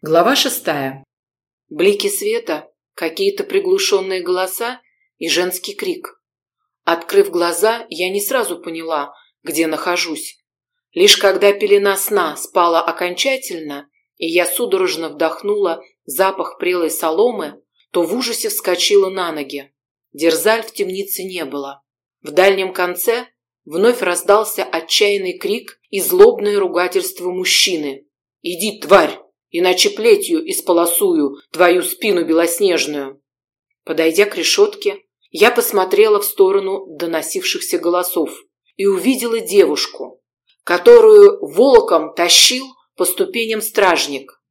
Глава шестая. Блики света, какие-то приглушенные голоса и женский крик. Открыв глаза, я не сразу поняла, где нахожусь. Лишь когда пелена сна спала окончательно, и я судорожно вдохнула запах прелой соломы, то в ужасе вскочила на ноги. Дерзаль в темнице не было. В дальнем конце вновь раздался отчаянный крик и злобное ругательство мужчины. «Иди, тварь!» Иначе плетью исполосую твою спину белоснежную. Подойдя к решетке, я посмотрела в сторону доносившихся голосов и увидела девушку, которую волоком тащил по ступеням стражник.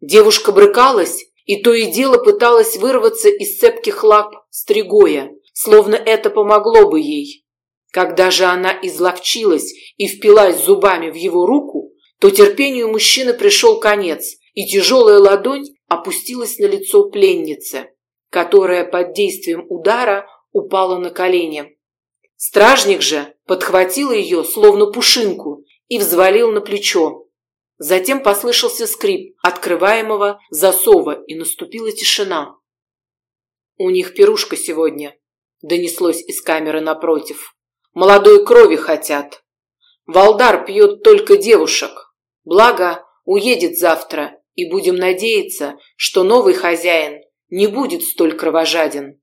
Девушка брыкалась и то и дело пыталась вырваться из цепких лап стригоя, словно это помогло бы ей. Когда же она изловчилась и впилась зубами в его руку, то терпению мужчины пришел конец, и тяжелая ладонь опустилась на лицо пленницы, которая под действием удара упала на колени. Стражник же подхватил ее, словно пушинку, и взвалил на плечо. Затем послышался скрип открываемого засова, и наступила тишина. «У них пирушка сегодня», — донеслось из камеры напротив. «Молодой крови хотят. Валдар пьет только девушек. Благо, уедет завтра и будем надеяться, что новый хозяин не будет столь кровожаден.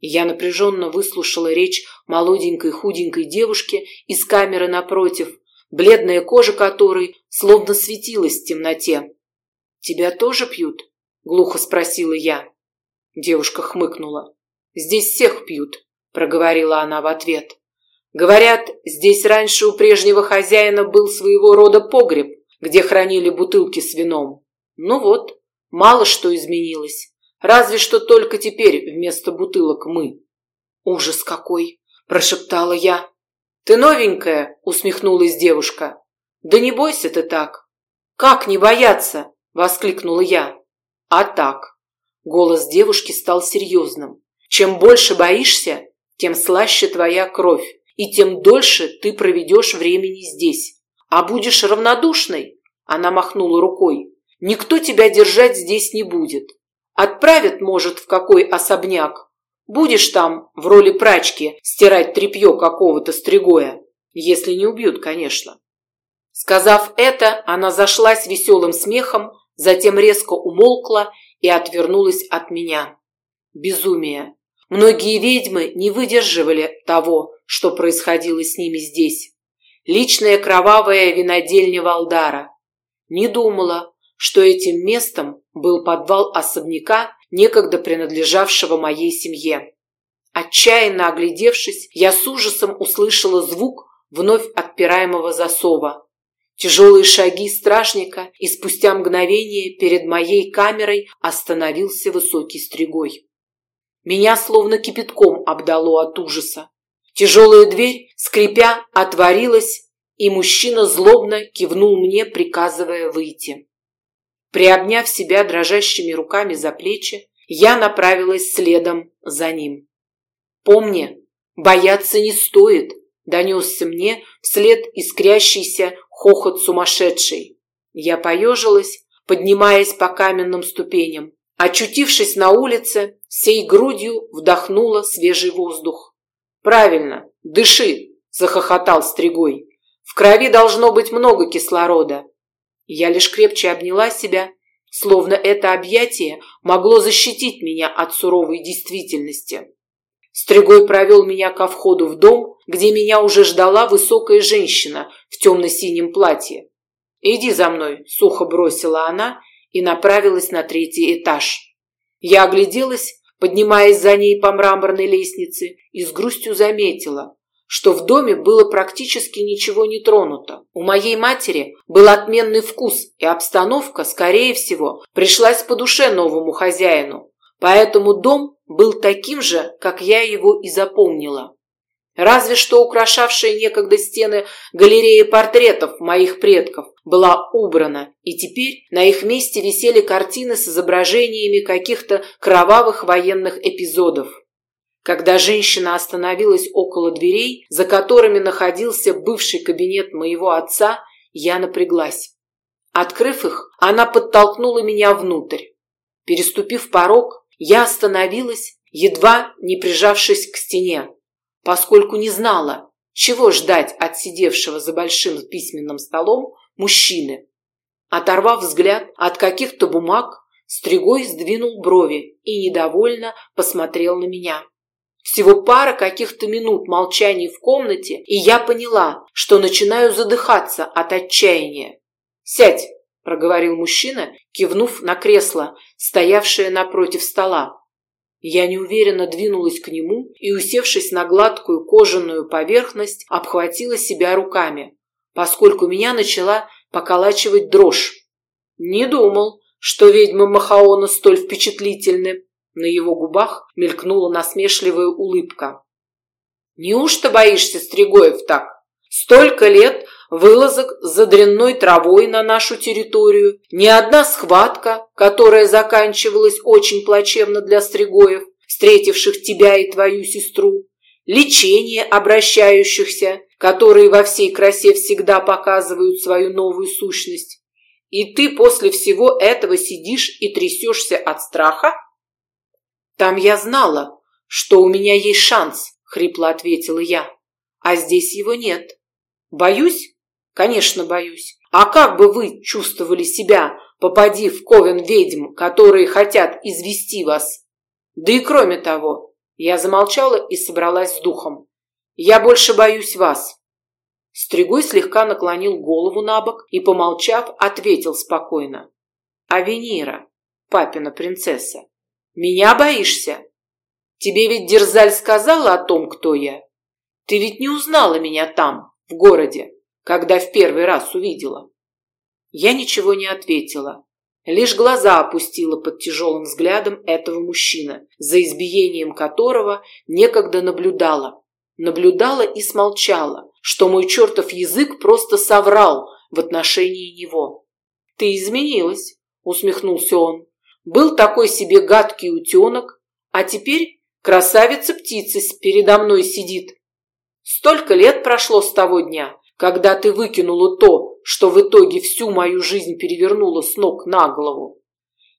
Я напряженно выслушала речь молоденькой худенькой девушки из камеры напротив, бледная кожа которой словно светилась в темноте. «Тебя тоже пьют?» – глухо спросила я. Девушка хмыкнула. «Здесь всех пьют», – проговорила она в ответ. «Говорят, здесь раньше у прежнего хозяина был своего рода погреб, где хранили бутылки с вином. Ну вот, мало что изменилось. Разве что только теперь вместо бутылок мы. Ужас какой, прошептала я. Ты новенькая, усмехнулась девушка. Да не бойся ты так. Как не бояться? воскликнула я. А так. Голос девушки стал серьезным. Чем больше боишься, тем слаще твоя кровь, и тем дольше ты проведешь времени здесь. А будешь равнодушной, она махнула рукой, Никто тебя держать здесь не будет. Отправят, может, в какой особняк. Будешь там в роли прачки стирать тряпье какого-то стригоя. Если не убьют, конечно. Сказав это, она зашлась веселым смехом, затем резко умолкла и отвернулась от меня. Безумие. Многие ведьмы не выдерживали того, что происходило с ними здесь. Личная кровавая винодельня Валдара. Не думала, что этим местом был подвал особняка, некогда принадлежавшего моей семье. Отчаянно оглядевшись, я с ужасом услышала звук вновь отпираемого засова. Тяжелые шаги стражника, и спустя мгновение перед моей камерой остановился высокий стригой. Меня словно кипятком обдало от ужаса. Тяжелая дверь, скрипя, отворилась, и мужчина злобно кивнул мне, приказывая выйти. Приобняв себя дрожащими руками за плечи, я направилась следом за ним. «Помни, бояться не стоит», – донесся мне вслед искрящийся хохот сумасшедший. Я поежилась, поднимаясь по каменным ступеням. Очутившись на улице, всей грудью вдохнула свежий воздух. «Правильно, дыши!» – захохотал Стригой. «В крови должно быть много кислорода. Я лишь крепче обняла себя, словно это объятие могло защитить меня от суровой действительности. Стригой провел меня ко входу в дом, где меня уже ждала высокая женщина в темно-синем платье. «Иди за мной», – сухо бросила она и направилась на третий этаж. Я огляделась, поднимаясь за ней по мраморной лестнице, и с грустью заметила, что в доме было практически ничего не тронуто. У моей матери был отменный вкус, и обстановка, скорее всего, пришлась по душе новому хозяину. Поэтому дом был таким же, как я его и запомнила. Разве что украшавшая некогда стены галерея портретов моих предков была убрана, и теперь на их месте висели картины с изображениями каких-то кровавых военных эпизодов. Когда женщина остановилась около дверей, за которыми находился бывший кабинет моего отца, я напряглась. Открыв их, она подтолкнула меня внутрь. Переступив порог, я остановилась, едва не прижавшись к стене, поскольку не знала, чего ждать от сидевшего за большим письменным столом мужчины. Оторвав взгляд от каких-то бумаг, Стригой сдвинул брови и недовольно посмотрел на меня. Всего пара каких-то минут молчания в комнате, и я поняла, что начинаю задыхаться от отчаяния. «Сядь!» – проговорил мужчина, кивнув на кресло, стоявшее напротив стола. Я неуверенно двинулась к нему и, усевшись на гладкую кожаную поверхность, обхватила себя руками, поскольку меня начала поколачивать дрожь. Не думал, что ведьмы Махаона столь впечатлительны. На его губах мелькнула насмешливая улыбка. Неужто боишься Стригоев так? Столько лет вылазок за дрянной травой на нашу территорию, ни одна схватка, которая заканчивалась очень плачевно для Стригоев, встретивших тебя и твою сестру, лечение обращающихся, которые во всей красе всегда показывают свою новую сущность. И ты после всего этого сидишь и трясешься от страха? Там я знала, что у меня есть шанс, хрипло ответила я. А здесь его нет. Боюсь? Конечно, боюсь. А как бы вы чувствовали себя, попади в ковен ведьм, которые хотят извести вас? Да и кроме того, я замолчала и собралась с духом. Я больше боюсь вас. Стригой слегка наклонил голову на бок и, помолчав, ответил спокойно. А Венера, папина принцесса, меня боишься? Тебе ведь Дерзаль сказала о том, кто я. Ты ведь не узнала меня там, в городе, когда в первый раз увидела. Я ничего не ответила, лишь глаза опустила под тяжелым взглядом этого мужчины, за избиением которого некогда наблюдала. Наблюдала и смолчала, что мой чертов язык просто соврал в отношении него. «Ты изменилась», — усмехнулся он. «Был такой себе гадкий утенок, а теперь красавица-птица передо мной сидит, Столько лет прошло с того дня, когда ты выкинула то, что в итоге всю мою жизнь перевернуло с ног на голову.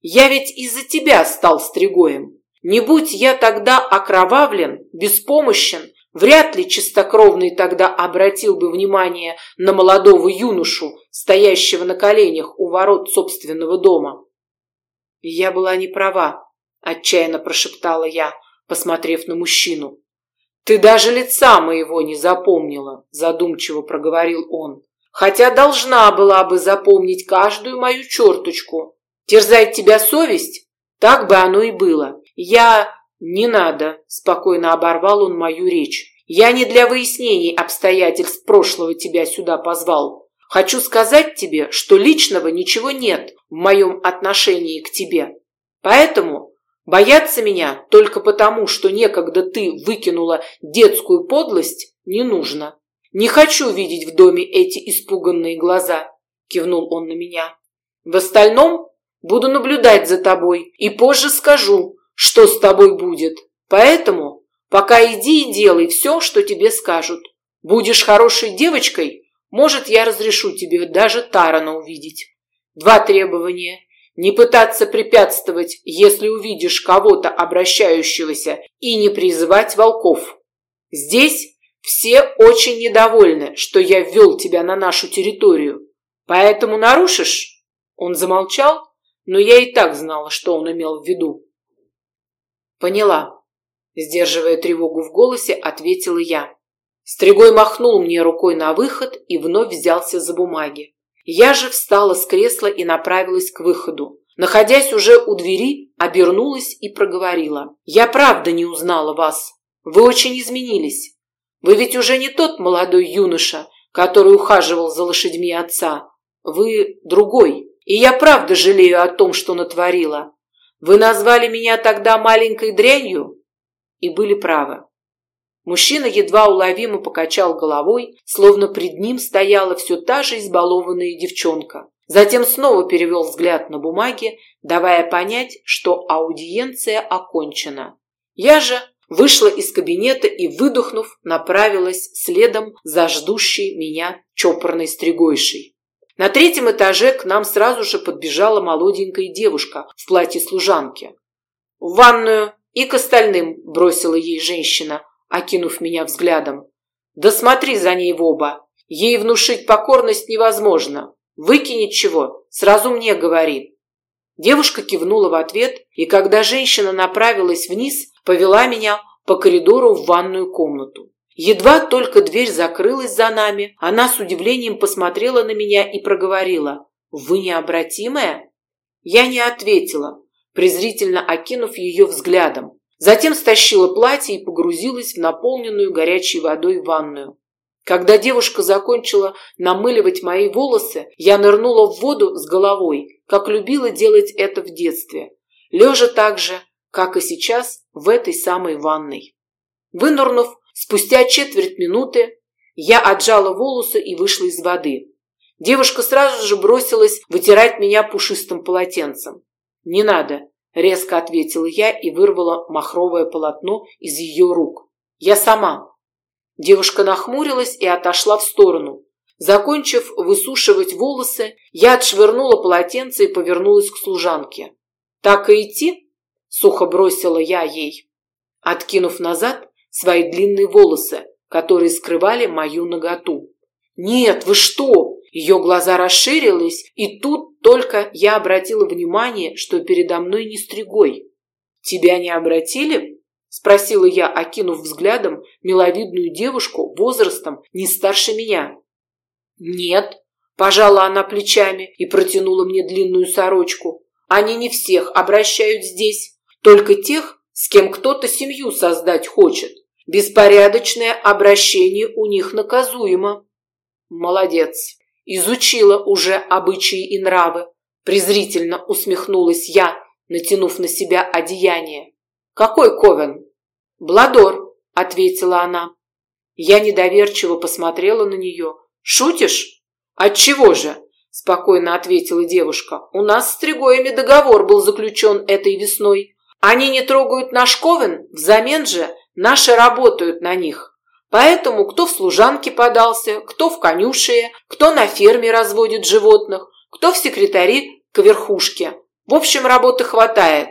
Я ведь из-за тебя стал стригоем. Не будь я тогда окровавлен, беспомощен, вряд ли чистокровный тогда обратил бы внимание на молодого юношу, стоящего на коленях у ворот собственного дома. Я была не права, отчаянно прошептала я, посмотрев на мужчину. «Ты даже лица моего не запомнила», – задумчиво проговорил он. «Хотя должна была бы запомнить каждую мою черточку. Терзает тебя совесть? Так бы оно и было. Я... Не надо», – спокойно оборвал он мою речь. «Я не для выяснений обстоятельств прошлого тебя сюда позвал. Хочу сказать тебе, что личного ничего нет в моем отношении к тебе. Поэтому Бояться меня только потому, что некогда ты выкинула детскую подлость, не нужно. Не хочу видеть в доме эти испуганные глаза, кивнул он на меня. В остальном буду наблюдать за тобой и позже скажу, что с тобой будет. Поэтому пока иди и делай все, что тебе скажут. Будешь хорошей девочкой, может, я разрешу тебе даже Тарана увидеть. Два требования не пытаться препятствовать, если увидишь кого-то обращающегося, и не призывать волков. Здесь все очень недовольны, что я ввел тебя на нашу территорию. Поэтому нарушишь?» Он замолчал, но я и так знала, что он имел в виду. «Поняла», – сдерживая тревогу в голосе, ответила я. Стригой махнул мне рукой на выход и вновь взялся за бумаги. Я же встала с кресла и направилась к выходу. Находясь уже у двери, обернулась и проговорила. «Я правда не узнала вас. Вы очень изменились. Вы ведь уже не тот молодой юноша, который ухаживал за лошадьми отца. Вы другой. И я правда жалею о том, что натворила. Вы назвали меня тогда маленькой дрянью?» И были правы. Мужчина едва уловимо покачал головой, словно пред ним стояла все та же избалованная девчонка. Затем снова перевел взгляд на бумаги, давая понять, что аудиенция окончена. Я же вышла из кабинета и, выдохнув, направилась следом за ждущей меня чопорной стригойшей. На третьем этаже к нам сразу же подбежала молоденькая девушка в платье служанки. «В ванную и к остальным», – бросила ей женщина, окинув меня взглядом. «Да смотри за ней в оба. Ей внушить покорность невозможно. Выкинет чего, сразу мне говори». Девушка кивнула в ответ, и когда женщина направилась вниз, повела меня по коридору в ванную комнату. Едва только дверь закрылась за нами, она с удивлением посмотрела на меня и проговорила. «Вы необратимая?» Я не ответила, презрительно окинув ее взглядом. Затем стащила платье и погрузилась в наполненную горячей водой ванную. Когда девушка закончила намыливать мои волосы, я нырнула в воду с головой, как любила делать это в детстве, лежа так же, как и сейчас в этой самой ванной. Вынырнув, Спустя четверть минуты я отжала волосы и вышла из воды. Девушка сразу же бросилась вытирать меня пушистым полотенцем. «Не надо», – резко ответила я и вырвала махровое полотно из ее рук. «Я сама». Девушка нахмурилась и отошла в сторону. Закончив высушивать волосы, я отшвырнула полотенце и повернулась к служанке. «Так и идти?» – сухо бросила я ей. Откинув назад, свои длинные волосы, которые скрывали мою наготу. «Нет, вы что?» Ее глаза расширились, и тут только я обратила внимание, что передо мной не стригой. «Тебя не обратили?» – спросила я, окинув взглядом миловидную девушку возрастом не старше меня. «Нет», – пожала она плечами и протянула мне длинную сорочку. «Они не всех обращают здесь, только тех, с кем кто-то семью создать хочет. Беспорядочное обращение у них наказуемо. Молодец. Изучила уже обычаи и нравы. Презрительно усмехнулась я, натянув на себя одеяние. Какой ковен? Бладор, ответила она. Я недоверчиво посмотрела на нее. Шутишь? Отчего же? Спокойно ответила девушка. У нас с Тригоями договор был заключен этой весной. Они не трогают наш ковен, взамен же Наши работают на них. Поэтому кто в служанке подался, кто в конюшее, кто на ферме разводит животных, кто в секретари к верхушке. В общем, работы хватает.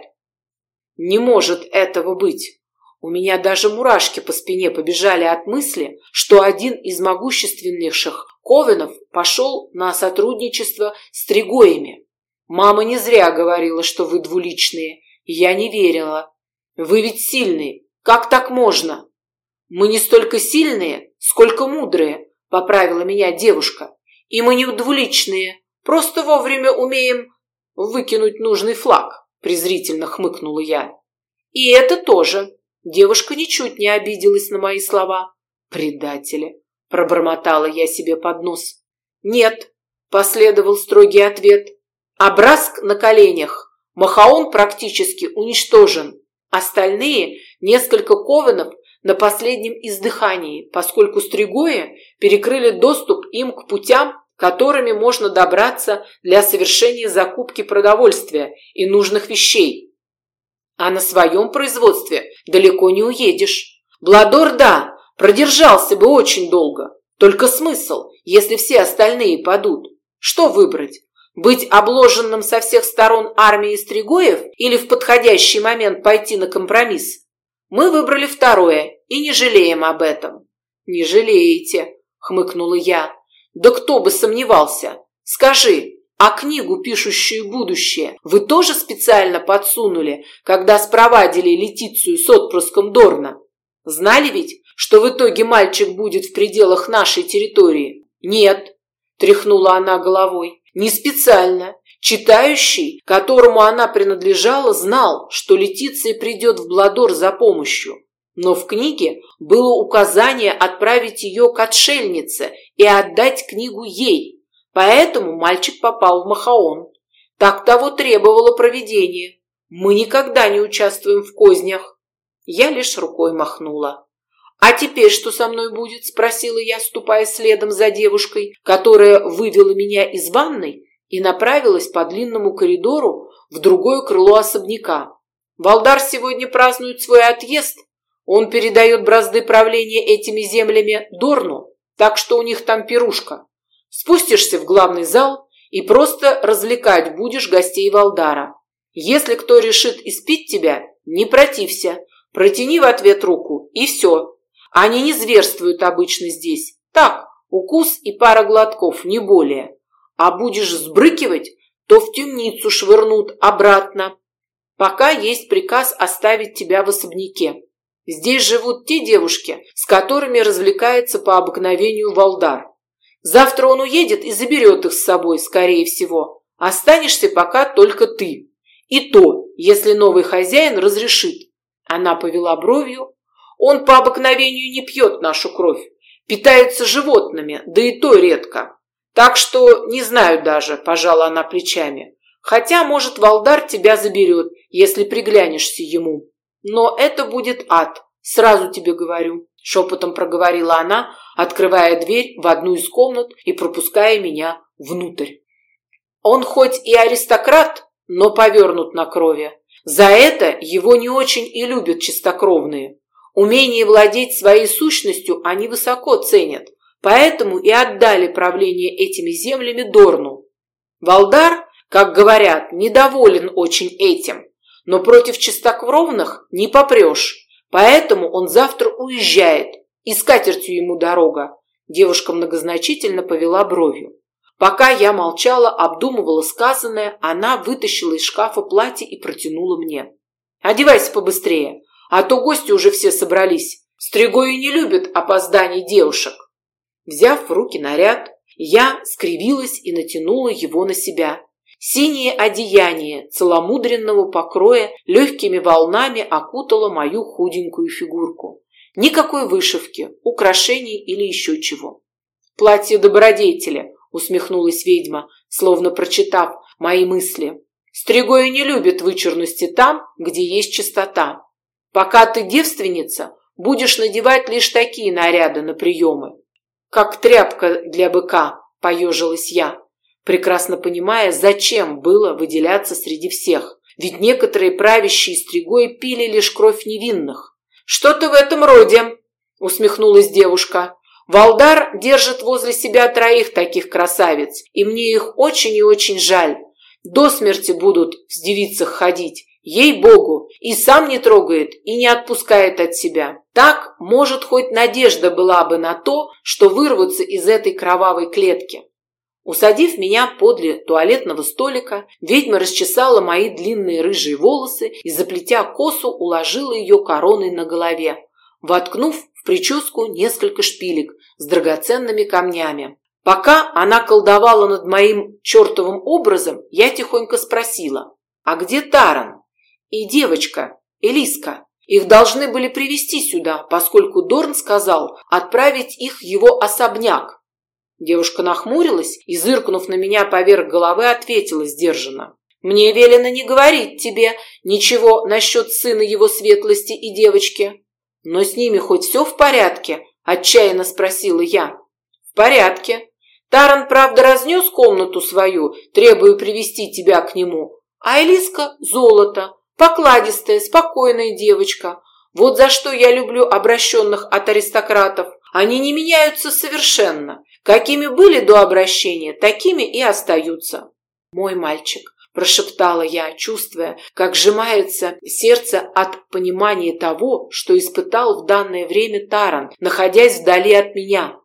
Не может этого быть. У меня даже мурашки по спине побежали от мысли, что один из могущественнейших Ковенов пошел на сотрудничество с Тригоями. Мама не зря говорила, что вы двуличные. Я не верила. Вы ведь сильные, как так можно? Мы не столько сильные, сколько мудрые, поправила меня девушка. И мы не двуличные, просто вовремя умеем выкинуть нужный флаг, презрительно хмыкнула я. И это тоже. Девушка ничуть не обиделась на мои слова. Предатели, пробормотала я себе под нос. Нет, последовал строгий ответ. Образк на коленях. Махаон практически уничтожен. Остальные несколько ковенов на последнем издыхании, поскольку стригои перекрыли доступ им к путям, которыми можно добраться для совершения закупки продовольствия и нужных вещей. А на своем производстве далеко не уедешь. Бладор, да, продержался бы очень долго. Только смысл, если все остальные падут? Что выбрать? Быть обложенным со всех сторон армией стригоев или в подходящий момент пойти на компромисс? Мы выбрали второе и не жалеем об этом. Не жалеете, хмыкнула я. Да кто бы сомневался. Скажи, а книгу, пишущую будущее, вы тоже специально подсунули, когда спровадили Летицию с отпрыском Дорна? Знали ведь, что в итоге мальчик будет в пределах нашей территории? Нет, тряхнула она головой. Не специально. Читающий, которому она принадлежала, знал, что Летиция придет в Бладор за помощью. Но в книге было указание отправить ее к отшельнице и отдать книгу ей. Поэтому мальчик попал в Махаон. Так того требовало провидение. Мы никогда не участвуем в кознях. Я лишь рукой махнула. «А теперь что со мной будет?» – спросила я, ступая следом за девушкой, которая вывела меня из ванной и направилась по длинному коридору в другое крыло особняка. Валдар сегодня празднует свой отъезд. Он передает бразды правления этими землями Дорну, так что у них там пирушка. Спустишься в главный зал и просто развлекать будешь гостей Валдара. Если кто решит испить тебя, не протився, протяни в ответ руку, и все. Они не зверствуют обычно здесь. Так, укус и пара глотков, не более. А будешь сбрыкивать, то в темницу швырнут обратно. Пока есть приказ оставить тебя в особняке. Здесь живут те девушки, с которыми развлекается по обыкновению Валдар. Завтра он уедет и заберет их с собой, скорее всего. Останешься пока только ты. И то, если новый хозяин разрешит. Она повела бровью. Он по обыкновению не пьет нашу кровь. Питается животными, да и то редко. Так что не знаю даже, пожала она плечами. Хотя, может, Валдар тебя заберет, если приглянешься ему. Но это будет ад, сразу тебе говорю, шепотом проговорила она, открывая дверь в одну из комнат и пропуская меня внутрь. Он хоть и аристократ, но повернут на крови. За это его не очень и любят чистокровные. Умение владеть своей сущностью они высоко ценят, поэтому и отдали правление этими землями Дорну. Валдар, как говорят, недоволен очень этим, но против чистокровных не попрешь, поэтому он завтра уезжает, и с катертью ему дорога. Девушка многозначительно повела бровью. Пока я молчала, обдумывала сказанное, она вытащила из шкафа платье и протянула мне. «Одевайся побыстрее, а то гости уже все собрались. Стригои не любят опозданий девушек». Взяв в руки наряд, я скривилась и натянула его на себя. Синее одеяние целомудренного покроя легкими волнами окутало мою худенькую фигурку. Никакой вышивки, украшений или еще чего. Платье добродетеля, усмехнулась ведьма, словно прочитав мои мысли. Стригои не любят вычурности там, где есть чистота. Пока ты девственница, будешь надевать лишь такие наряды на приемы. Как тряпка для быка, поежилась я, прекрасно понимая, зачем было выделяться среди всех. Ведь некоторые правящие стригои пили лишь кровь невинных. Что-то в этом роде, усмехнулась девушка. Валдар держит возле себя троих таких красавиц, и мне их очень и очень жаль. До смерти будут в девицах ходить, ей-богу, и сам не трогает и не отпускает от себя. Так, может, хоть надежда была бы на то, что вырваться из этой кровавой клетки. Усадив меня подле туалетного столика, ведьма расчесала мои длинные рыжие волосы и, заплетя косу, уложила ее короной на голове, воткнув в прическу несколько шпилек с драгоценными камнями. Пока она колдовала над моим чертовым образом, я тихонько спросила, «А где Таран?» «И девочка, Элиска. Их должны были привести сюда, поскольку Дорн сказал отправить их в его особняк». Девушка нахмурилась и, зыркнув на меня поверх головы, ответила сдержанно. «Мне велено не говорить тебе ничего насчет сына его светлости и девочки». «Но с ними хоть все в порядке?» – отчаянно спросила я. «В порядке. Таран, правда, разнес комнату свою, требуя привести тебя к нему. А Элиска – золото, покладистая, спокойная девочка. Вот за что я люблю обращенных от аристократов. Они не меняются совершенно. Какими были до обращения, такими и остаются. Мой мальчик прошептала я, чувствуя, как сжимается сердце от понимания того, что испытал в данное время Таран, находясь вдали от меня.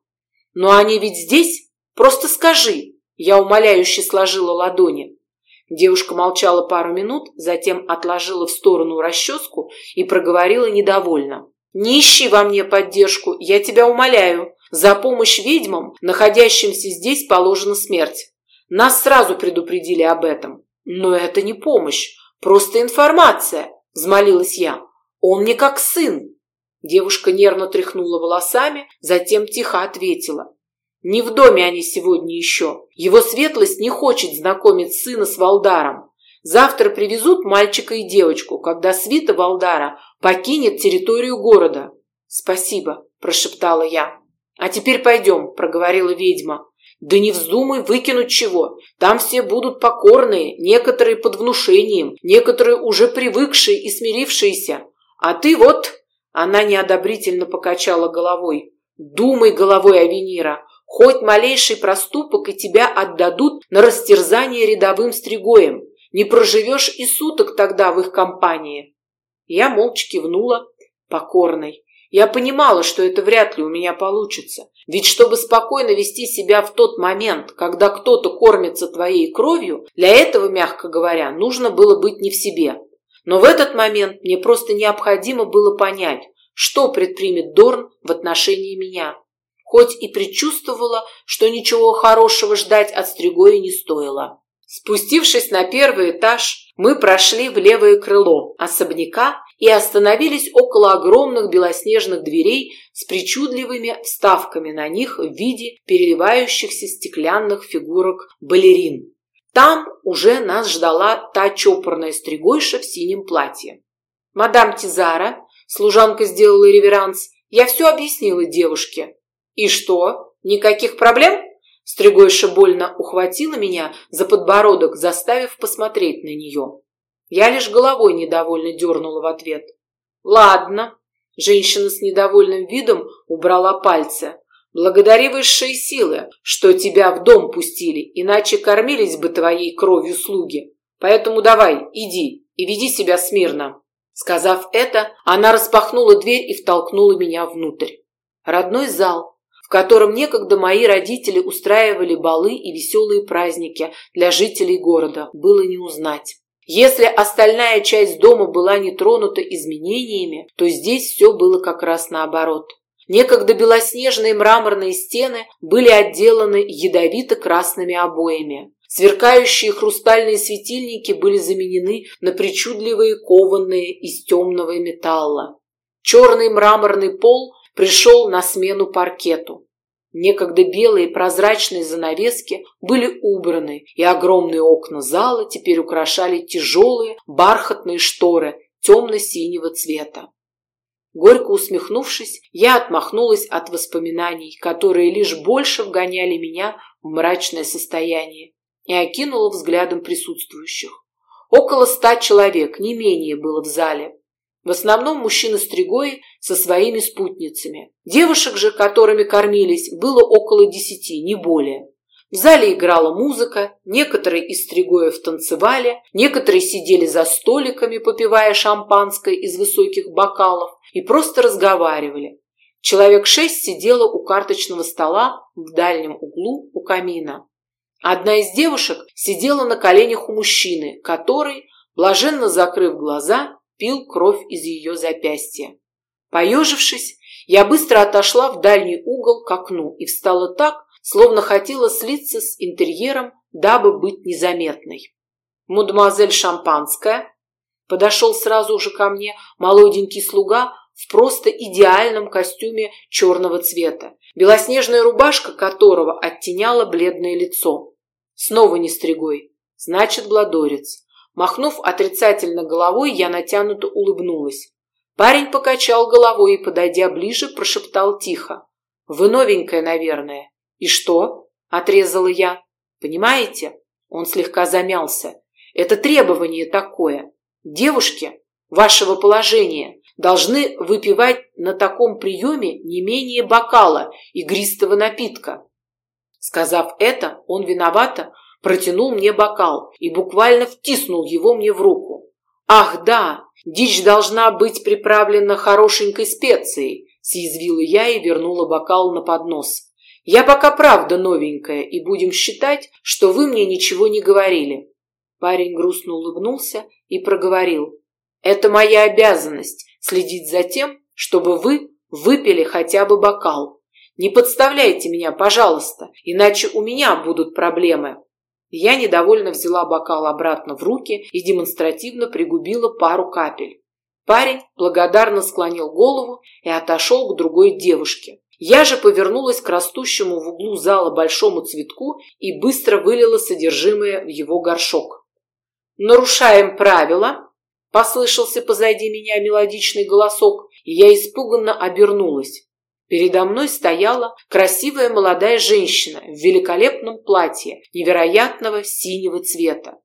Но они ведь здесь? Просто скажи. Я умоляюще сложила ладони. Девушка молчала пару минут, затем отложила в сторону расческу и проговорила недовольно. «Не ищи во мне поддержку, я тебя умоляю. За помощь ведьмам, находящимся здесь, положена смерть. Нас сразу предупредили об этом. «Но это не помощь, просто информация», – взмолилась я. «Он мне как сын». Девушка нервно тряхнула волосами, затем тихо ответила. «Не в доме они сегодня еще. Его светлость не хочет знакомить сына с Валдаром. Завтра привезут мальчика и девочку, когда свита Валдара покинет территорию города». «Спасибо», – прошептала я. «А теперь пойдем», – проговорила ведьма. Да не вздумай выкинуть чего. Там все будут покорные, некоторые под внушением, некоторые уже привыкшие и смирившиеся. А ты вот...» Она неодобрительно покачала головой. «Думай головой, Авенира. Хоть малейший проступок, и тебя отдадут на растерзание рядовым стригоем. Не проживешь и суток тогда в их компании. Я молча кивнула, покорной. Я понимала, что это вряд ли у меня получится. Ведь чтобы спокойно вести себя в тот момент, когда кто-то кормится твоей кровью, для этого, мягко говоря, нужно было быть не в себе. Но в этот момент мне просто необходимо было понять, что предпримет Дорн в отношении меня. Хоть и предчувствовала, что ничего хорошего ждать от Стригоя не стоило. Спустившись на первый этаж, мы прошли в левое крыло особняка и остановились около огромных белоснежных дверей с причудливыми вставками на них в виде переливающихся стеклянных фигурок балерин. Там уже нас ждала та чопорная стригойша в синем платье. «Мадам Тизара», служанка сделала реверанс, «я все объяснила девушке». «И что, никаких проблем?» Стригойша больно ухватила меня за подбородок, заставив посмотреть на нее. Я лишь головой недовольно дернула в ответ. «Ладно». Женщина с недовольным видом убрала пальцы. «Благодари высшие силы, что тебя в дом пустили, иначе кормились бы твоей кровью слуги. Поэтому давай, иди и веди себя смирно». Сказав это, она распахнула дверь и втолкнула меня внутрь. Родной зал, котором некогда мои родители устраивали балы и веселые праздники для жителей города, было не узнать. Если остальная часть дома была не тронута изменениями, то здесь все было как раз наоборот. Некогда белоснежные мраморные стены были отделаны ядовито-красными обоями. Сверкающие хрустальные светильники были заменены на причудливые кованные из темного металла. Черный мраморный пол пришел на смену паркету. Некогда белые прозрачные занавески были убраны, и огромные окна зала теперь украшали тяжелые бархатные шторы темно-синего цвета. Горько усмехнувшись, я отмахнулась от воспоминаний, которые лишь больше вгоняли меня в мрачное состояние, и окинула взглядом присутствующих. Около ста человек, не менее, было в зале. В основном мужчины стригои со своими спутницами. Девушек же, которыми кормились, было около десяти, не более. В зале играла музыка, некоторые из стригоев танцевали, некоторые сидели за столиками, попивая шампанское из высоких бокалов и просто разговаривали. Человек шесть сидело у карточного стола в дальнем углу у камина. Одна из девушек сидела на коленях у мужчины, который, блаженно закрыв глаза, пил кровь из ее запястья. Поежившись, я быстро отошла в дальний угол к окну и встала так, словно хотела слиться с интерьером, дабы быть незаметной. «Мадемуазель Шампанская?» Подошел сразу же ко мне молоденький слуга в просто идеальном костюме черного цвета, белоснежная рубашка которого оттеняла бледное лицо. Снова не стригой, значит, гладорец. Махнув отрицательно головой, я натянуто улыбнулась. Парень покачал головой и, подойдя ближе, прошептал тихо. «Вы новенькая, наверное». «И что?» – отрезала я. «Понимаете?» Он слегка замялся. «Это требование такое. Девушки вашего положения должны выпивать на таком приеме не менее бокала игристого напитка». Сказав это, он виновато протянул мне бокал и буквально втиснул его мне в руку. «Ах, да, дичь должна быть приправлена хорошенькой специей», съязвила я и вернула бокал на поднос. «Я пока правда новенькая, и будем считать, что вы мне ничего не говорили». Парень грустно улыбнулся и проговорил. «Это моя обязанность следить за тем, чтобы вы выпили хотя бы бокал. Не подставляйте меня, пожалуйста, иначе у меня будут проблемы». Я недовольно взяла бокал обратно в руки и демонстративно пригубила пару капель. Парень благодарно склонил голову и отошел к другой девушке. Я же повернулась к растущему в углу зала большому цветку и быстро вылила содержимое в его горшок. «Нарушаем правила», – послышался позади меня мелодичный голосок, и я испуганно обернулась. Передо мной стояла красивая молодая женщина в великолепном платье невероятного синего цвета.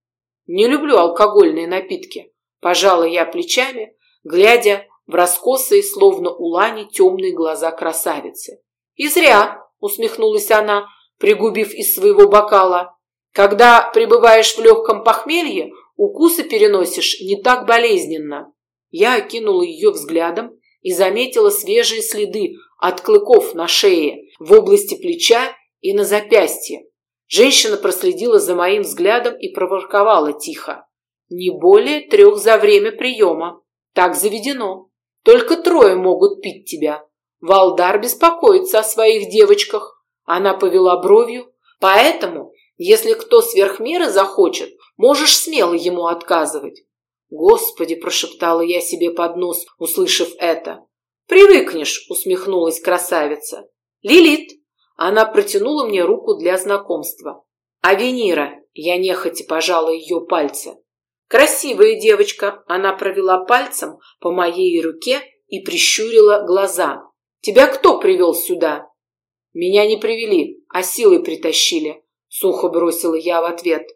Не люблю алкогольные напитки. Пожала я плечами, глядя в раскосые, словно у лани, темные глаза красавицы. И зря, усмехнулась она, пригубив из своего бокала. Когда пребываешь в легком похмелье, укусы переносишь не так болезненно. Я окинула ее взглядом и заметила свежие следы от клыков на шее, в области плеча и на запястье. Женщина проследила за моим взглядом и проворковала тихо. Не более трех за время приема. Так заведено. Только трое могут пить тебя. Валдар беспокоится о своих девочках. Она повела бровью. Поэтому, если кто сверх меры захочет, можешь смело ему отказывать. Господи, прошептала я себе под нос, услышав это. Привыкнешь, усмехнулась красавица. Лилит. Она протянула мне руку для знакомства. А Венера, я нехотя пожала ее пальцы. Красивая девочка, она провела пальцем по моей руке и прищурила глаза. Тебя кто привел сюда? Меня не привели, а силой притащили, сухо бросила я в ответ.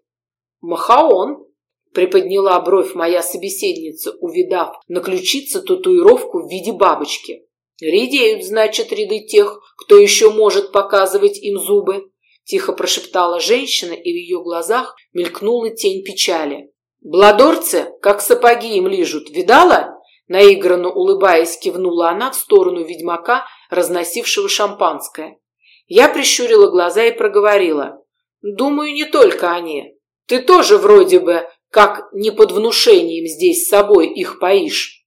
Махаон, приподняла бровь моя собеседница, увидав на ключице татуировку в виде бабочки. Редеют, значит, ряды тех, кто еще может показывать им зубы, тихо прошептала женщина, и в ее глазах мелькнула тень печали. Бладорцы, как сапоги им лижут, видала? Наигранно улыбаясь, кивнула она в сторону ведьмака, разносившего шампанское. Я прищурила глаза и проговорила. Думаю, не только они. Ты тоже вроде бы, как не под внушением здесь собой их поишь.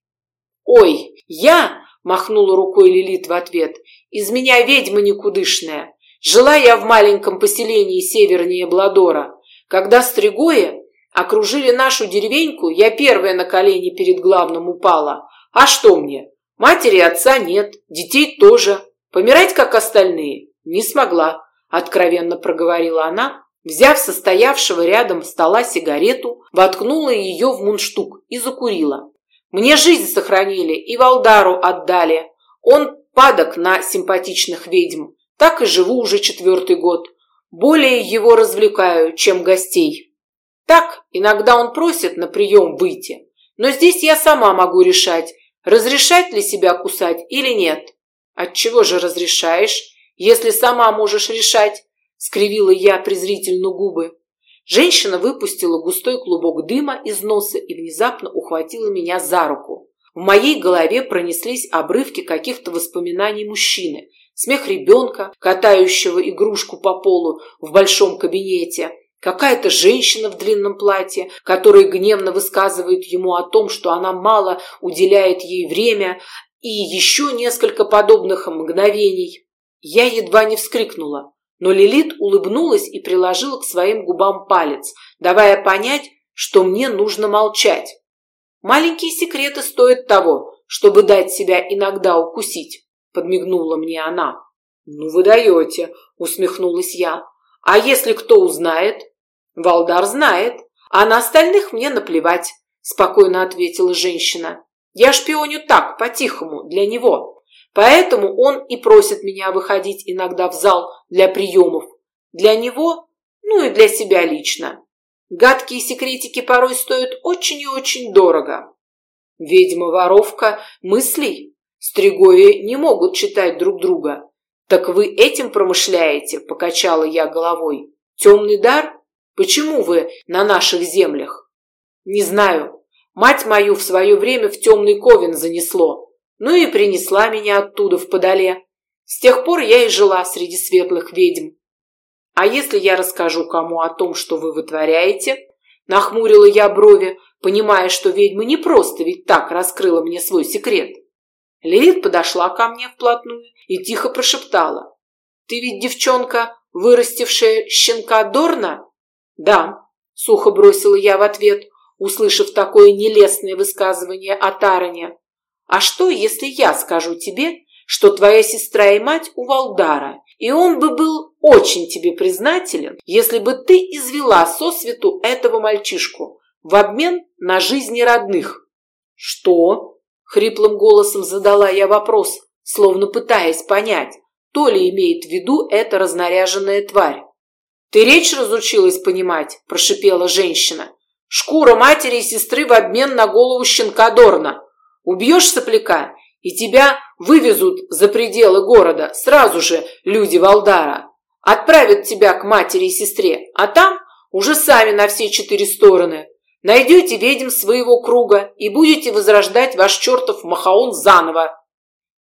Ой, я, махнула рукой Лилит в ответ, из меня ведьма никудышная. Жила я в маленьком поселении севернее Бладора. Когда стригое Окружили нашу деревеньку, я первая на колени перед главным упала. А что мне? Матери отца нет, детей тоже. Помирать, как остальные, не смогла, откровенно проговорила она, взяв состоявшего рядом стола сигарету, воткнула ее в мундштук и закурила. Мне жизнь сохранили и Валдару отдали. Он падок на симпатичных ведьм. Так и живу уже четвертый год. Более его развлекаю, чем гостей. Так, иногда он просит на прием выйти, но здесь я сама могу решать, разрешать ли себя кусать или нет. Отчего же разрешаешь, если сама можешь решать? Скривила я презрительно губы. Женщина выпустила густой клубок дыма из носа и внезапно ухватила меня за руку. В моей голове пронеслись обрывки каких-то воспоминаний мужчины. Смех ребенка, катающего игрушку по полу в большом кабинете, Какая-то женщина в длинном платье, которая гневно высказывает ему о том, что она мало уделяет ей время, и еще несколько подобных мгновений. Я едва не вскрикнула, но Лилит улыбнулась и приложила к своим губам палец, давая понять, что мне нужно молчать. Маленькие секреты стоят того, чтобы дать себя иногда укусить, подмигнула мне она. Ну вы даете, усмехнулась я. А если кто узнает? Валдар знает, а на остальных мне наплевать, спокойно ответила женщина. Я шпионю так, по-тихому, для него. Поэтому он и просит меня выходить иногда в зал для приемов. Для него, ну и для себя лично. Гадкие секретики порой стоят очень и очень дорого. Ведьма-воровка мыслей. Стригои не могут читать друг друга. Так вы этим промышляете, покачала я головой. Темный дар? Почему вы на наших землях? Не знаю. Мать мою в свое время в темный ковен занесло. Ну и принесла меня оттуда в подоле. С тех пор я и жила среди светлых ведьм. А если я расскажу кому о том, что вы вытворяете? Нахмурила я брови, понимая, что ведьма не просто ведь так раскрыла мне свой секрет. Лилит подошла ко мне вплотную и тихо прошептала. «Ты ведь девчонка, вырастившая щенка Дорна?» «Да», – сухо бросила я в ответ, услышав такое нелестное высказывание о Тароне. «А что, если я скажу тебе, что твоя сестра и мать у Валдара, и он бы был очень тебе признателен, если бы ты извела сосвету этого мальчишку в обмен на жизни родных?» «Что?» – хриплым голосом задала я вопрос, словно пытаясь понять, то ли имеет в виду эта разнаряженная тварь. «Ты речь разучилась понимать?» – прошипела женщина. «Шкура матери и сестры в обмен на голову щенка Дорна. Убьешь сопляка, и тебя вывезут за пределы города сразу же люди Валдара. Отправят тебя к матери и сестре, а там уже сами на все четыре стороны. Найдете ведьм своего круга и будете возрождать ваш чертов Махаон заново.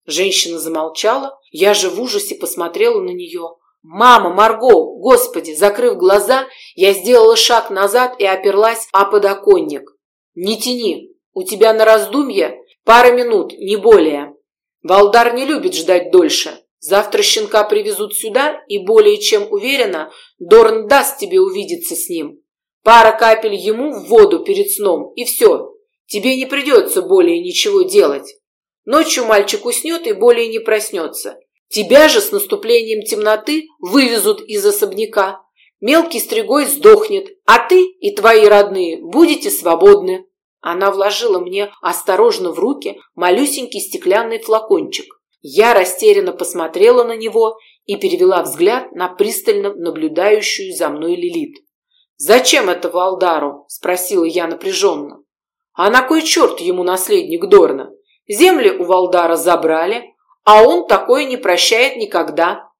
Женщина замолчала, я же в ужасе посмотрела на нее. «Мама, Марго, господи!» Закрыв глаза, я сделала шаг назад и оперлась о подоконник. «Не тяни, у тебя на раздумье пара минут, не более. Валдар не любит ждать дольше. Завтра щенка привезут сюда, и более чем уверена, Дорн даст тебе увидеться с ним. Пара капель ему в воду перед сном, и все. Тебе не придется более ничего делать. Ночью мальчик уснет и более не проснется. Тебя же с наступлением темноты вывезут из особняка. Мелкий стригой сдохнет, а ты и твои родные будете свободны. Она вложила мне осторожно в руки малюсенький стеклянный флакончик. Я растерянно посмотрела на него и перевела взгляд на пристально наблюдающую за мной Лилит. «Зачем это Валдару?» – спросила я напряженно. «А на кой черт ему наследник Дорна? Земли у Валдара забрали, а он такое не прощает никогда.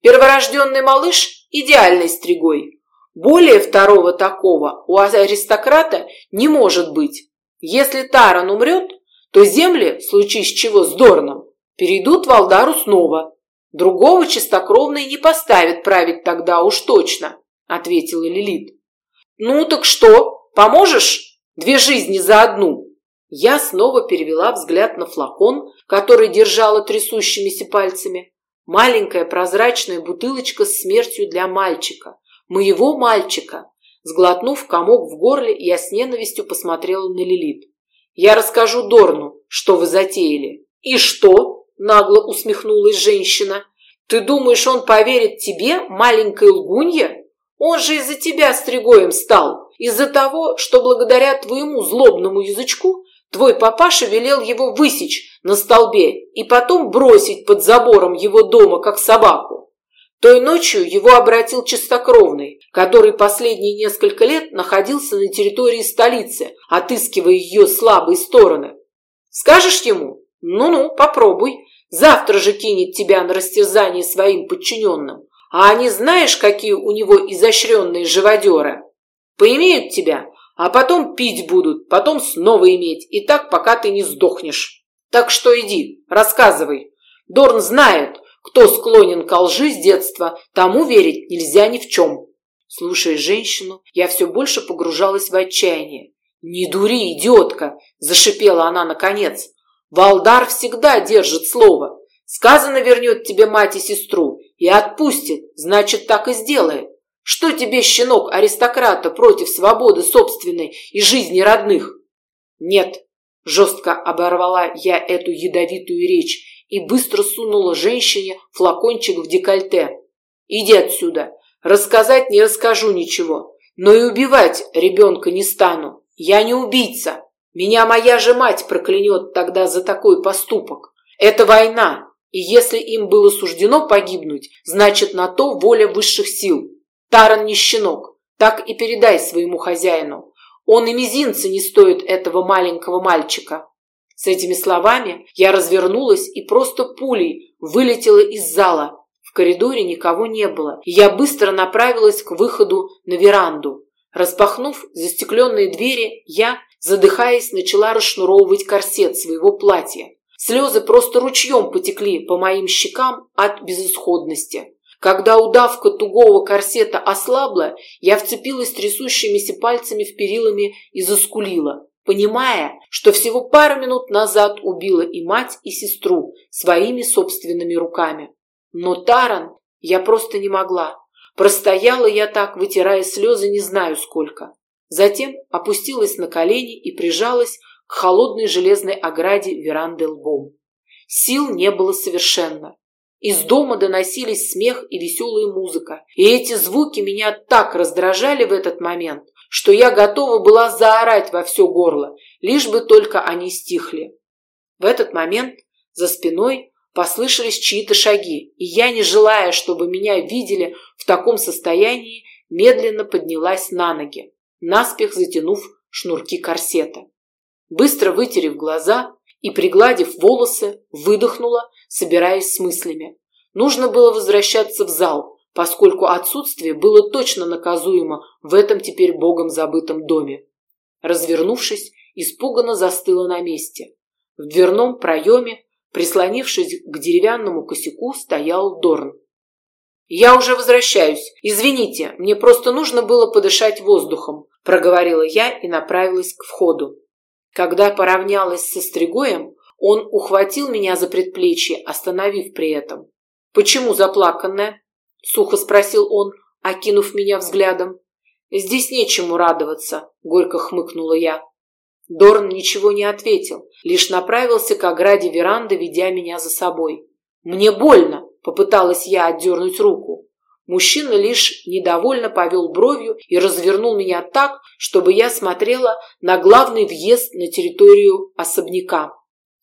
Перворожденный малыш – идеальной стригой. Более второго такого у аристократа не может быть. Если Таран умрет, то земли, в случае с чего с Дорном, перейдут в Алдару снова. Другого чистокровный не поставит править тогда уж точно, ответила Лилит. Ну так что, поможешь? Две жизни за одну. Я снова перевела взгляд на флакон, который держала трясущимися пальцами. Маленькая прозрачная бутылочка с смертью для мальчика. Моего мальчика. Сглотнув комок в горле, я с ненавистью посмотрела на Лилит. «Я расскажу Дорну, что вы затеяли». «И что?» – нагло усмехнулась женщина. «Ты думаешь, он поверит тебе, маленькой лгунья? Он же из-за тебя стригоем стал, из-за того, что благодаря твоему злобному язычку твой папаша велел его высечь на столбе и потом бросить под забором его дома, как собаку. Той ночью его обратил чистокровный, который последние несколько лет находился на территории столицы, отыскивая ее слабые стороны. Скажешь ему? Ну-ну, попробуй. Завтра же кинет тебя на растерзание своим подчиненным. А они знаешь, какие у него изощренные живодеры? Поимеют тебя, а потом пить будут, потом снова иметь, и так, пока ты не сдохнешь. Так что иди, рассказывай. Дорн знает, кто склонен к лжи с детства, тому верить нельзя ни в чем. Слушая женщину, я все больше погружалась в отчаяние. «Не дури, идиотка!» – зашипела она наконец. «Валдар всегда держит слово. Сказано вернет тебе мать и сестру и отпустит, значит, так и сделает. Что тебе, щенок аристократа, против свободы собственной и жизни родных?» «Нет», – жестко оборвала я эту ядовитую речь и быстро сунула женщине флакончик в декольте. «Иди отсюда. Рассказать не расскажу ничего, но и убивать ребенка не стану. Я не убийца. Меня моя же мать проклянет тогда за такой поступок. Это война, и если им было суждено погибнуть, значит на то воля высших сил. Таран не щенок, так и передай своему хозяину. Он и мизинца не стоит этого маленького мальчика. С этими словами я развернулась и просто пулей вылетела из зала. В коридоре никого не было, я быстро направилась к выходу на веранду. Распахнув застекленные двери, я, задыхаясь, начала расшнуровывать корсет своего платья. Слезы просто ручьем потекли по моим щекам от безысходности. Когда удавка тугого корсета ослабла, я вцепилась трясущимися пальцами в перилами и заскулила понимая, что всего пару минут назад убила и мать, и сестру своими собственными руками. Но Таран я просто не могла. Простояла я так, вытирая слезы, не знаю сколько. Затем опустилась на колени и прижалась к холодной железной ограде веранды лбом. Сил не было совершенно. Из дома доносились смех и веселая музыка, и эти звуки меня так раздражали в этот момент, что я готова была заорать во все горло, лишь бы только они стихли. В этот момент за спиной послышались чьи-то шаги, и я, не желая, чтобы меня видели в таком состоянии, медленно поднялась на ноги, наспех затянув шнурки корсета. Быстро вытерев глаза, и, пригладив волосы, выдохнула, собираясь с мыслями. Нужно было возвращаться в зал, поскольку отсутствие было точно наказуемо в этом теперь богом забытом доме. Развернувшись, испуганно застыла на месте. В дверном проеме, прислонившись к деревянному косяку, стоял Дорн. «Я уже возвращаюсь. Извините, мне просто нужно было подышать воздухом», проговорила я и направилась к входу. Когда поравнялась со Стригоем, он ухватил меня за предплечье, остановив при этом. «Почему заплаканная?» – сухо спросил он, окинув меня взглядом. «Здесь нечему радоваться», – горько хмыкнула я. Дорн ничего не ответил, лишь направился к ограде веранды, ведя меня за собой. «Мне больно!» – попыталась я отдернуть руку. Мужчина лишь недовольно повел бровью и развернул меня так, чтобы я смотрела на главный въезд на территорию особняка.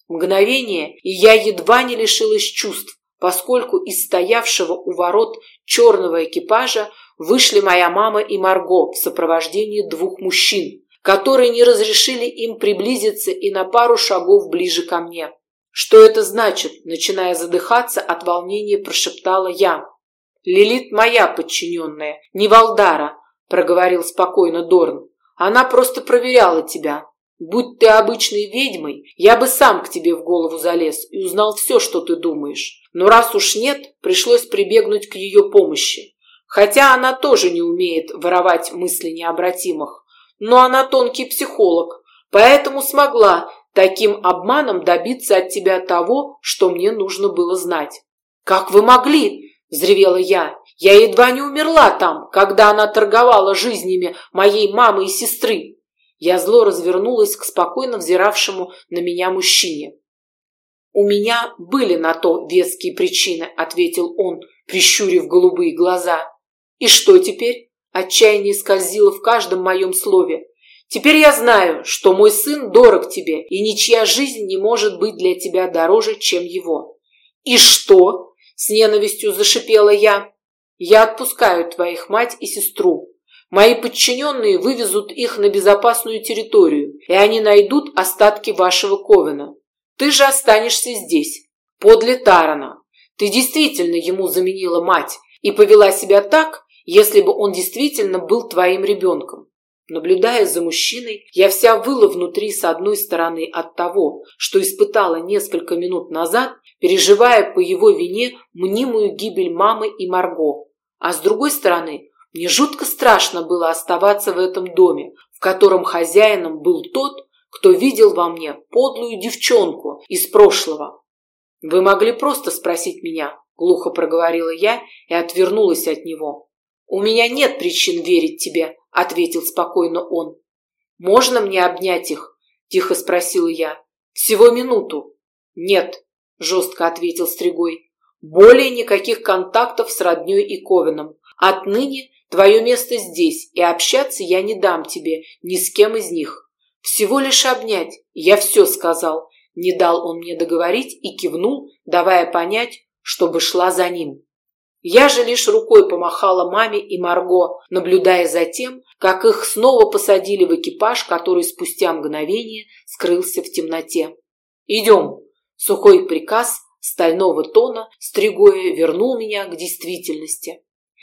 Мгновение, и я едва не лишилась чувств, поскольку из стоявшего у ворот черного экипажа вышли моя мама и Марго в сопровождении двух мужчин, которые не разрешили им приблизиться и на пару шагов ближе ко мне. «Что это значит?» – начиная задыхаться от волнения, прошептала я. «Лилит моя подчиненная, не Валдара», – проговорил спокойно Дорн. «Она просто проверяла тебя. Будь ты обычной ведьмой, я бы сам к тебе в голову залез и узнал все, что ты думаешь. Но раз уж нет, пришлось прибегнуть к ее помощи. Хотя она тоже не умеет воровать мысли необратимых. Но она тонкий психолог, поэтому смогла таким обманом добиться от тебя того, что мне нужно было знать. «Как вы могли?» – взревела я. «Я едва не умерла там, когда она торговала жизнями моей мамы и сестры». Я зло развернулась к спокойно взиравшему на меня мужчине. «У меня были на то веские причины», – ответил он, прищурив голубые глаза. «И что теперь?» Отчаяние скользило в каждом моем слове. Теперь я знаю, что мой сын дорог тебе, и ничья жизнь не может быть для тебя дороже, чем его. И что? С ненавистью зашипела я. Я отпускаю твоих мать и сестру. Мои подчиненные вывезут их на безопасную территорию, и они найдут остатки вашего ковена. Ты же останешься здесь, подле Тарана. Ты действительно ему заменила мать и повела себя так, если бы он действительно был твоим ребенком. Наблюдая за мужчиной, я вся выла внутри с одной стороны от того, что испытала несколько минут назад, переживая по его вине мнимую гибель мамы и Марго, а с другой стороны, мне жутко страшно было оставаться в этом доме, в котором хозяином был тот, кто видел во мне подлую девчонку из прошлого. «Вы могли просто спросить меня», – глухо проговорила я и отвернулась от него. «У меня нет причин верить тебе», – ответил спокойно он. «Можно мне обнять их?» – тихо спросила я. «Всего минуту». «Нет», – жестко ответил Стригой. «Более никаких контактов с родней и Ковеном. Отныне твое место здесь, и общаться я не дам тебе ни с кем из них. Всего лишь обнять. Я все сказал». Не дал он мне договорить и кивнул, давая понять, чтобы шла за ним. Я же лишь рукой помахала маме и Марго, наблюдая за тем, как их снова посадили в экипаж, который спустя мгновение скрылся в темноте. «Идем!» Сухой приказ стального тона Стригоя вернул меня к действительности.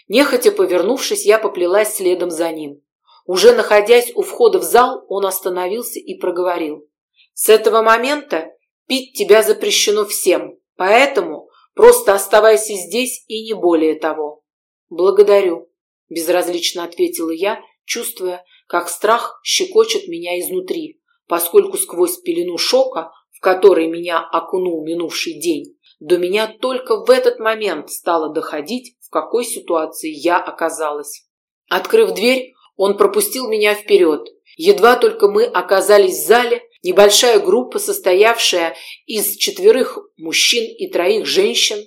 Нехотя повернувшись, я поплелась следом за ним. Уже находясь у входа в зал, он остановился и проговорил. «С этого момента пить тебя запрещено всем, поэтому Просто оставайся здесь и не более того. Благодарю, безразлично ответила я, чувствуя, как страх щекочет меня изнутри, поскольку сквозь пелену шока, в который меня окунул минувший день, до меня только в этот момент стало доходить, в какой ситуации я оказалась. Открыв дверь, он пропустил меня вперед. Едва только мы оказались в зале, Небольшая группа, состоявшая из четверых мужчин и троих женщин,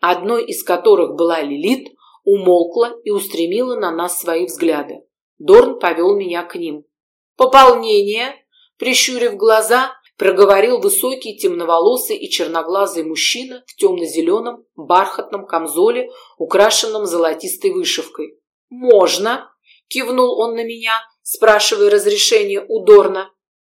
одной из которых была Лилит, умолкла и устремила на нас свои взгляды. Дорн повел меня к ним. «Пополнение!» Прищурив глаза, проговорил высокий, темноволосый и черноглазый мужчина в темно-зеленом бархатном камзоле, украшенном золотистой вышивкой. «Можно!» – кивнул он на меня, спрашивая разрешения у Дорна.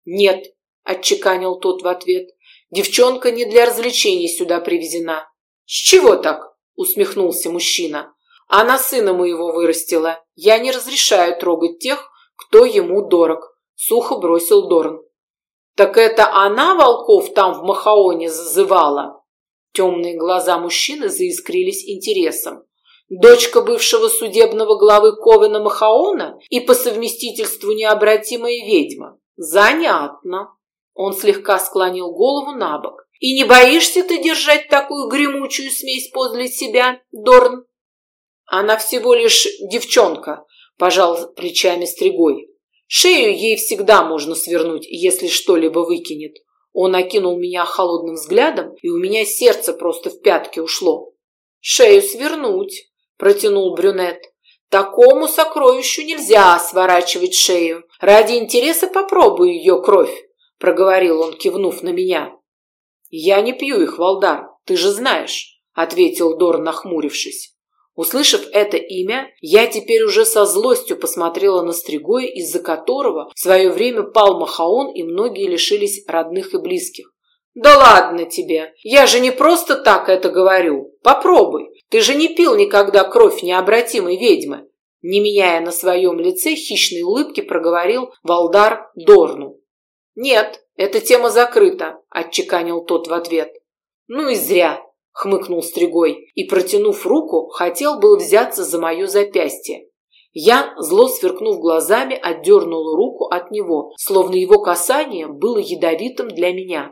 «Нет», – отчеканил тот в ответ. Девчонка не для развлечений сюда привезена. С чего так? Усмехнулся мужчина. Она сына моего вырастила. Я не разрешаю трогать тех, кто ему дорог. Сухо бросил Дорн. Так это она волков там в Махаоне зазывала? Темные глаза мужчины заискрились интересом. Дочка бывшего судебного главы Ковена Махаона и по совместительству необратимая ведьма. Занятно. Он слегка склонил голову на бок. И не боишься ты держать такую гремучую смесь подле себя, Дорн? Она всего лишь девчонка, пожал плечами Стригой. Шею ей всегда можно свернуть, если что-либо выкинет. Он окинул меня холодным взглядом, и у меня сердце просто в пятки ушло. Шею свернуть, протянул брюнет. Такому сокровищу нельзя сворачивать шею. Ради интереса попробуй ее кровь, проговорил он, кивнув на меня. Я не пью их, Валдар, ты же знаешь, ответил Дор, нахмурившись. Услышав это имя, я теперь уже со злостью посмотрела на Стригоя, из-за которого в свое время пал Махаон и многие лишились родных и близких. «Да ладно тебе! Я же не просто так это говорю. Попробуй. Ты же не пил никогда кровь необратимой ведьмы!» Не меняя на своем лице хищной улыбки, проговорил Валдар Дорну. «Нет, эта тема закрыта», – отчеканил тот в ответ. «Ну и зря хмыкнул Стригой и, протянув руку, хотел был взяться за мое запястье. Я, зло сверкнув глазами, отдернула руку от него, словно его касание было ядовитым для меня.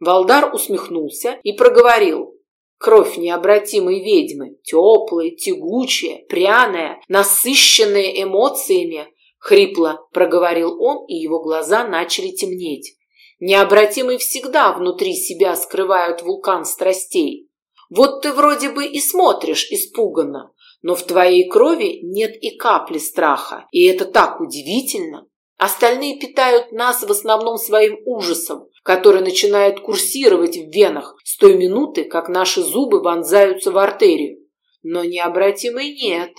Валдар усмехнулся и проговорил. Кровь необратимой ведьмы, теплая, тягучая, пряная, насыщенная эмоциями, хрипло проговорил он, и его глаза начали темнеть. Необратимые всегда внутри себя скрывают вулкан страстей. Вот ты вроде бы и смотришь испуганно, но в твоей крови нет и капли страха, и это так удивительно. Остальные питают нас в основном своим ужасом, который начинает курсировать в венах с той минуты, как наши зубы вонзаются в артерию. Но необратимой нет.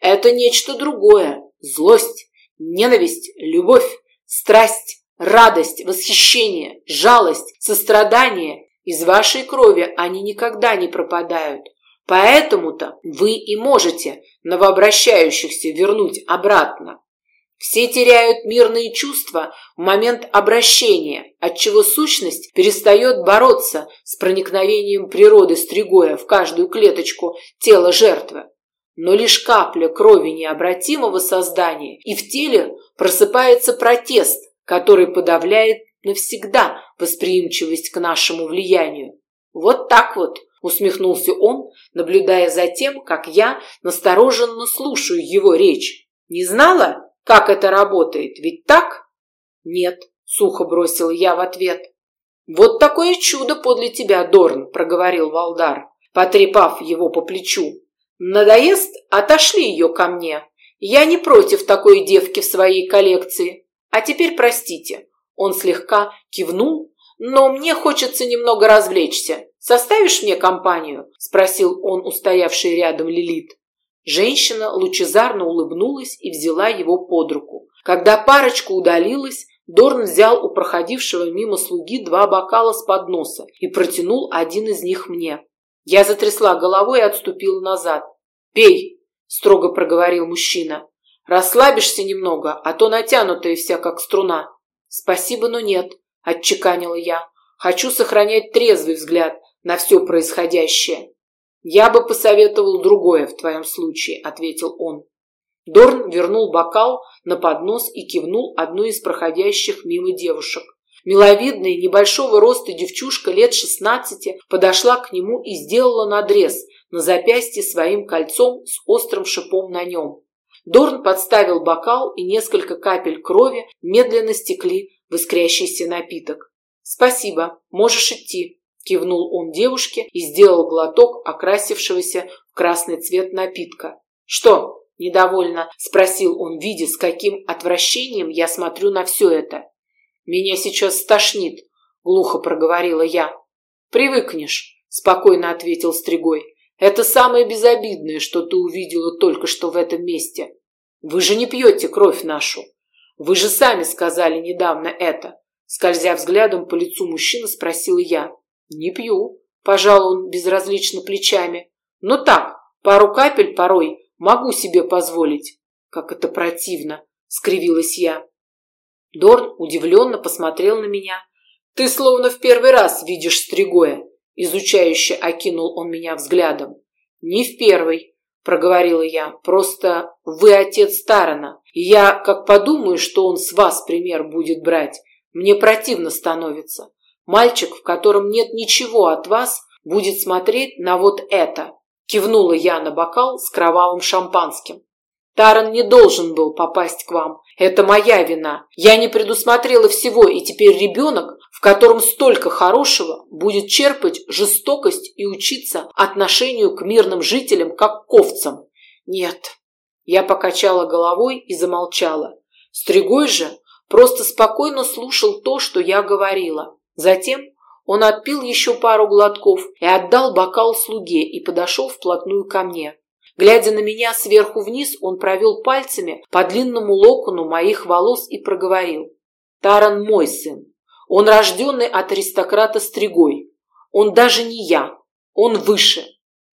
Это нечто другое. Злость, ненависть, любовь, страсть, радость, восхищение, жалость, сострадание. Из вашей крови они никогда не пропадают. Поэтому-то вы и можете новообращающихся вернуть обратно. Все теряют мирные чувства в момент обращения, отчего сущность перестает бороться с проникновением природы стригоя в каждую клеточку тела жертвы. Но лишь капля крови необратимого создания, и в теле просыпается протест, который подавляет навсегда восприимчивость к нашему влиянию. Вот так вот, усмехнулся он, наблюдая за тем, как я настороженно слушаю его речь. Не знала, как это работает, ведь так? Нет, сухо бросил я в ответ. Вот такое чудо подле тебя, Дорн, проговорил Валдар, потрепав его по плечу. Надоест, отошли ее ко мне. Я не против такой девки в своей коллекции. А теперь простите. Он слегка кивнул, но мне хочется немного развлечься. Составишь мне компанию? Спросил он устоявший рядом Лилит. Женщина лучезарно улыбнулась и взяла его под руку. Когда парочка удалилась, Дорн взял у проходившего мимо слуги два бокала с подноса и протянул один из них мне. Я затрясла головой и отступила назад. «Пей!» – строго проговорил мужчина. Расслабишься немного, а то натянутая вся, как струна. Спасибо, но нет, отчеканила я. Хочу сохранять трезвый взгляд на все происходящее. Я бы посоветовал другое в твоем случае, ответил он. Дорн вернул бокал на поднос и кивнул одной из проходящих мимо девушек. Миловидная, небольшого роста девчушка лет шестнадцати подошла к нему и сделала надрез на запястье своим кольцом с острым шипом на нем. Дорн подставил бокал, и несколько капель крови медленно стекли в искрящийся напиток. «Спасибо, можешь идти», – кивнул он девушке и сделал глоток окрасившегося в красный цвет напитка. «Что?» – недовольно спросил он, видя, с каким отвращением я смотрю на все это. «Меня сейчас стошнит», – глухо проговорила я. «Привыкнешь», – спокойно ответил Стригой. Это самое безобидное, что ты увидела только что в этом месте. Вы же не пьете кровь нашу. Вы же сами сказали недавно это. Скользя взглядом по лицу мужчины, спросила я. «Не пью», – пожал он безразлично плечами. «Но так, пару капель порой могу себе позволить». «Как это противно!» – скривилась я. Дорн удивленно посмотрел на меня. «Ты словно в первый раз видишь Стригоя», – изучающе окинул он меня взглядом. «Не в первый», – проговорила я. «Просто вы отец Тарана. Я, как подумаю, что он с вас пример будет брать, мне противно становится. Мальчик, в котором нет ничего от вас, будет смотреть на вот это». Кивнула я на бокал с кровавым шампанским. Таран не должен был попасть к вам. Это моя вина. Я не предусмотрела всего, и теперь ребенок, в котором столько хорошего, будет черпать жестокость и учиться отношению к мирным жителям, как к овцам. Нет. Я покачала головой и замолчала. Стригой же просто спокойно слушал то, что я говорила. Затем он отпил еще пару глотков и отдал бокал слуге и подошел вплотную ко мне. Глядя на меня сверху вниз, он провел пальцами по длинному локону моих волос и проговорил. «Таран мой сын. Он рожденный от аристократа Стригой. Он даже не я. Он выше.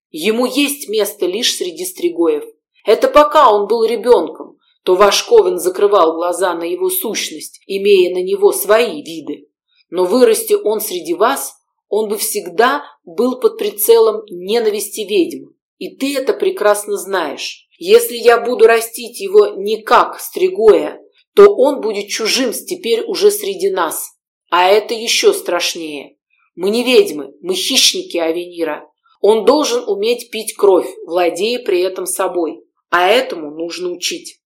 Ему есть место лишь среди Стригоев. Это пока он был ребенком, то ваш Ковен закрывал глаза на его сущность, имея на него свои виды. Но вырасти он среди вас, он бы всегда был под прицелом ненависти ведьм. И ты это прекрасно знаешь. Если я буду растить его не как стригоя, то он будет чужим теперь уже среди нас. А это еще страшнее. Мы не ведьмы, мы хищники Авенира. Он должен уметь пить кровь, владея при этом собой. А этому нужно учить.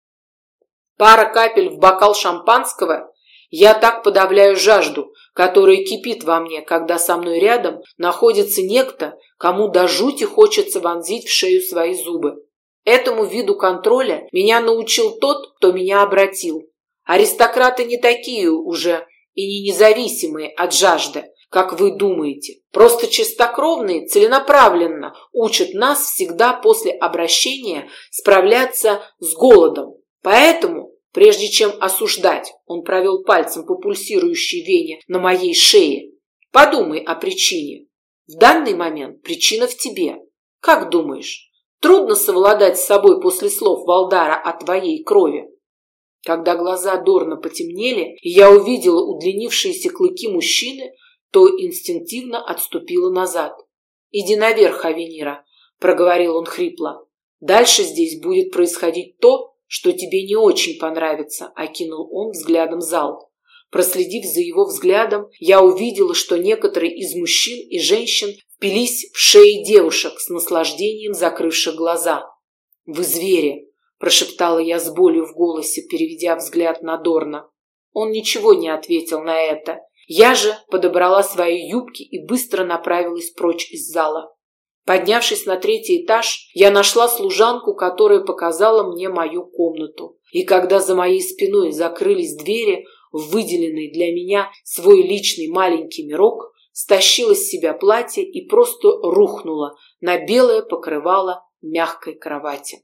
Пара капель в бокал шампанского я так подавляю жажду, которая кипит во мне, когда со мной рядом находится некто, кому до жути хочется вонзить в шею свои зубы. Этому виду контроля меня научил тот, кто меня обратил. Аристократы не такие уже и не независимые от жажды, как вы думаете. Просто чистокровные целенаправленно учат нас всегда после обращения справляться с голодом. Поэтому Прежде чем осуждать, он провел пальцем по пульсирующей вене на моей шее. Подумай о причине. В данный момент причина в тебе. Как думаешь, трудно совладать с собой после слов Валдара о твоей крови? Когда глаза Дорна потемнели, и я увидела удлинившиеся клыки мужчины, то инстинктивно отступила назад. «Иди наверх, Авенира», — проговорил он хрипло. «Дальше здесь будет происходить то, что тебе не очень понравится», – окинул он взглядом зал. Проследив за его взглядом, я увидела, что некоторые из мужчин и женщин впились в шеи девушек с наслаждением закрывших глаза. «Вы звери!» – прошептала я с болью в голосе, переведя взгляд на Дорна. Он ничего не ответил на это. Я же подобрала свои юбки и быстро направилась прочь из зала. Поднявшись на третий этаж, я нашла служанку, которая показала мне мою комнату. И когда за моей спиной закрылись двери в выделенный для меня свой личный маленький мирок, стащила с себя платье и просто рухнула на белое покрывало мягкой кровати.